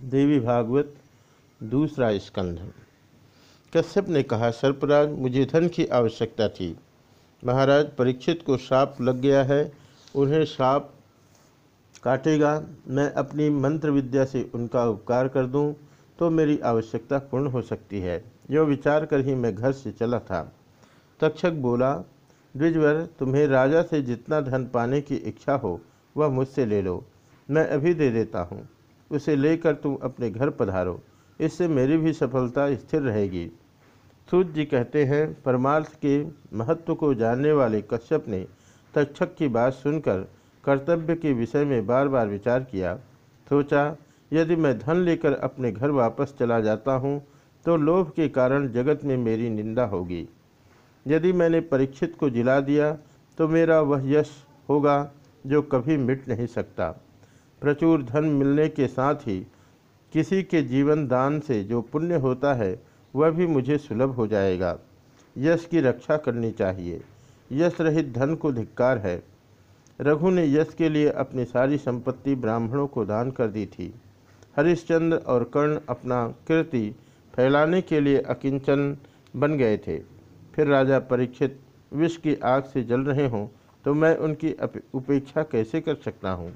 देवी भागवत, दूसरा स्कंध। कश्यप ने कहा, सर्पराज, मुझे धन की आवश्यकता थी। महाराज, परीक्षित को साप लग गया है, उन्हें साप काटेगा। मैं अपनी मंत्र विद्या से उनका उपकार कर दूँ तो मेरी आवश्यकता पूर्ण हो सकती है। यो विचार कर ही मैं घर से चला था। तक्षक बोला द्विजवर तुम्हें राजा से जितना धन पाने की इच्छा हो, वह मुझसे ले लो। मैं अभी दे देता हूँ। उसे लेकर तुम अपने घर पधारो। इससे मेरी भी सफलता स्थिर रहेगी। सूत जी कहते हैं, परमार्थ के महत्व को जानने वाले कश्यप ने तक्षक की बात सुनकर कर्तव्य के विषय में बार बार विचार किया। सोचा, यदि मैं धन लेकर अपने घर वापस चला जाता हूँ तो लोभ के कारण जगत में मेरी निंदा होगी। यदि मैंने परीक्षित को जिला दिया तो मेरा वह यश होगा जो कभी मिट नहीं सकता। प्रचुर धन मिलने के साथ ही किसी के जीवन दान से जो पुण्य होता है, वह भी मुझे सुलभ हो जाएगा। यश की रक्षा करनी चाहिए। यश रहित धन को धिक्कार है। रघु ने यश के लिए अपनी सारी संपत्ति ब्राह्मणों को दान कर दी थी। हरिश्चंद्र और कर्ण अपना कीर्ति फैलाने के लिए अकिंचन बन गए थे। फिर राजा परीक्षित विष की आग से जल रहे हों तो मैं उनकी उपेक्षा कैसे कर सकता हूँ?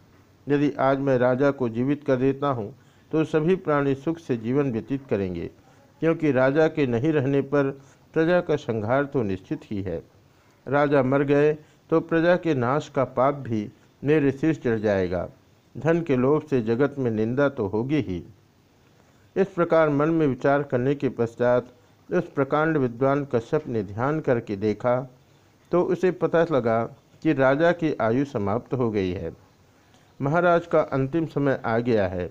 यदि आज मैं राजा को जीवित कर देता हूँ तो सभी प्राणी सुख से जीवन व्यतीत करेंगे, क्योंकि राजा के नहीं रहने पर प्रजा का संहार तो निश्चित ही है। राजा मर गए तो प्रजा के नाश का पाप भी मेरे सिर चढ़ जाएगा। धन के लोभ से जगत में निंदा तो होगी ही। इस प्रकार मन में विचार करने के पश्चात उस प्रकांड विद्वान कश्यप ने ध्यान करके देखा तो उसे पता लगा कि राजा की आयु समाप्त हो गई है। महाराज का अंतिम समय आ गया है।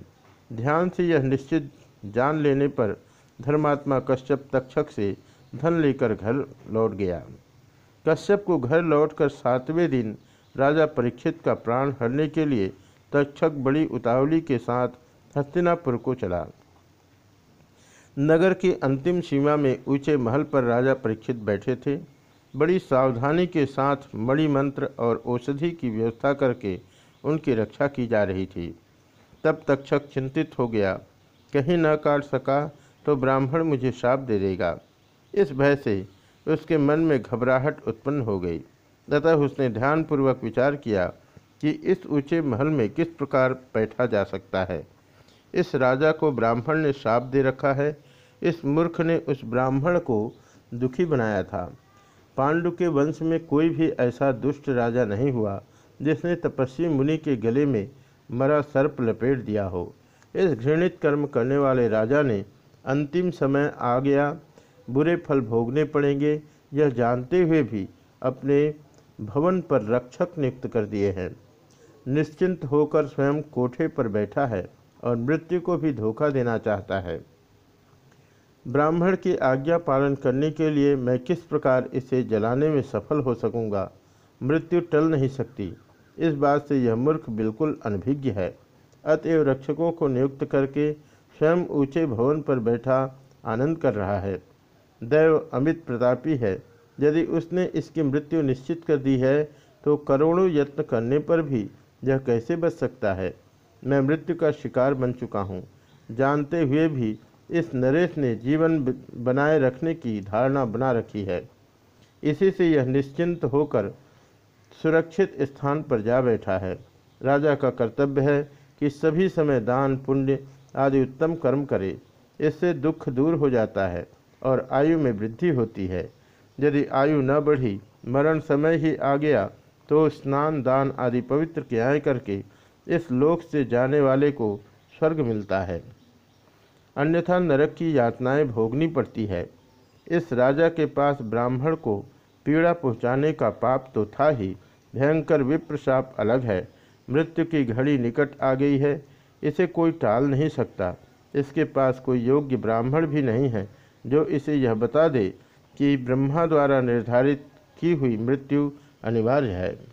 ध्यान से यह निश्चित जान लेने पर धर्मात्मा कश्यप तक्षक से धन लेकर घर लौट गया। कश्यप को घर लौटकर सातवें दिन राजा परीक्षित का प्राण हरने के लिए तक्षक बड़ी उतावली के साथ हस्तिनापुर को चला। नगर की अंतिम सीमा में ऊँचे महल पर राजा परीक्षित बैठे थे। बड़ी सावधानी के साथ मणि मंत्र और औषधि की व्यवस्था करके उनकी रक्षा की जा रही थी। तब तक्षक चिंतित हो गया। कहीं न काट सका तो ब्राह्मण मुझे श्राप दे देगा। इस भय से उसके मन में घबराहट उत्पन्न हो गई। तथा उसने ध्यानपूर्वक विचार किया कि इस ऊँचे महल में किस प्रकार बैठा जा सकता है। इस राजा को ब्राह्मण ने श्राप दे रखा है। इस मूर्ख ने उस ब्राह्मण को दुखी बनाया था। पांडु के वंश में कोई भी ऐसा दुष्ट राजा नहीं हुआ। जिसने तपस्वी मुनि के गले में मरा सर्प लपेट दिया हो। इस घृणित कर्म करने वाले राजा ने अंतिम समय आ गया। बुरे फल भोगने पड़ेंगे। यह जानते हुए भी अपने भवन पर रक्षक नियुक्त कर दिए हैं। निश्चिंत होकर स्वयं कोठे पर बैठा है और मृत्यु को भी धोखा देना चाहता है। ब्राह्मण की आज्ञा पालन करने के लिए मैं किस प्रकार इसे जलाने में सफल हो सकूँगा? मृत्यु टल नहीं सकती। इस बात से यह मूर्ख बिल्कुल अनभिज्ञ है। अतएव रक्षकों को नियुक्त करके स्वयं ऊँचे भवन पर बैठा आनंद कर रहा है। दैव अमित प्रतापी है। यदि उसने इसकी मृत्यु निश्चित कर दी है तो करोड़ों यत्न करने पर भी यह कैसे बच सकता है? मैं मृत्यु का शिकार बन चुका हूँ। जानते हुए भी इस नरेश ने जीवन बनाए रखने की धारणा बना रखी है। इसी से यह निश्चिंत होकर सुरक्षित स्थान पर जा बैठा है। राजा का कर्तव्य है कि सभी समय दान, पुण्य आदि उत्तम कर्म करे। इससे दुख दूर हो जाता है और आयु में वृद्धि होती है। यदि आयु न बढ़ी, मरण समय ही आ गया तो स्नान, दान आदि पवित्र क्रियाएँ करके इस लोक से जाने वाले को स्वर्ग मिलता है। अन्यथा नरक की यातनाएँ भोगनी पड़ती है। इस राजा के पास ब्राह्मण को पीड़ा पहुँचाने का पाप तो था ही भयंकर विप्रशाप अलग है। मृत्यु की घड़ी निकट आ गई है। इसे कोई टाल नहीं सकता। इसके पास कोई योग्य ब्राह्मण भी नहीं है, जो इसे यह बता दे कि ब्रह्मा द्वारा निर्धारित की हुई मृत्यु अनिवार्य है।